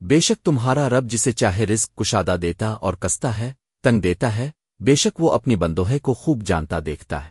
بے شک تمہارا رب جسے چاہے رزق کشادہ دیتا اور کستا ہے، تنگ دیتا ہے، بے شک وہ اپنی بندوہے کو خوب جانتا دیکھتا ہے۔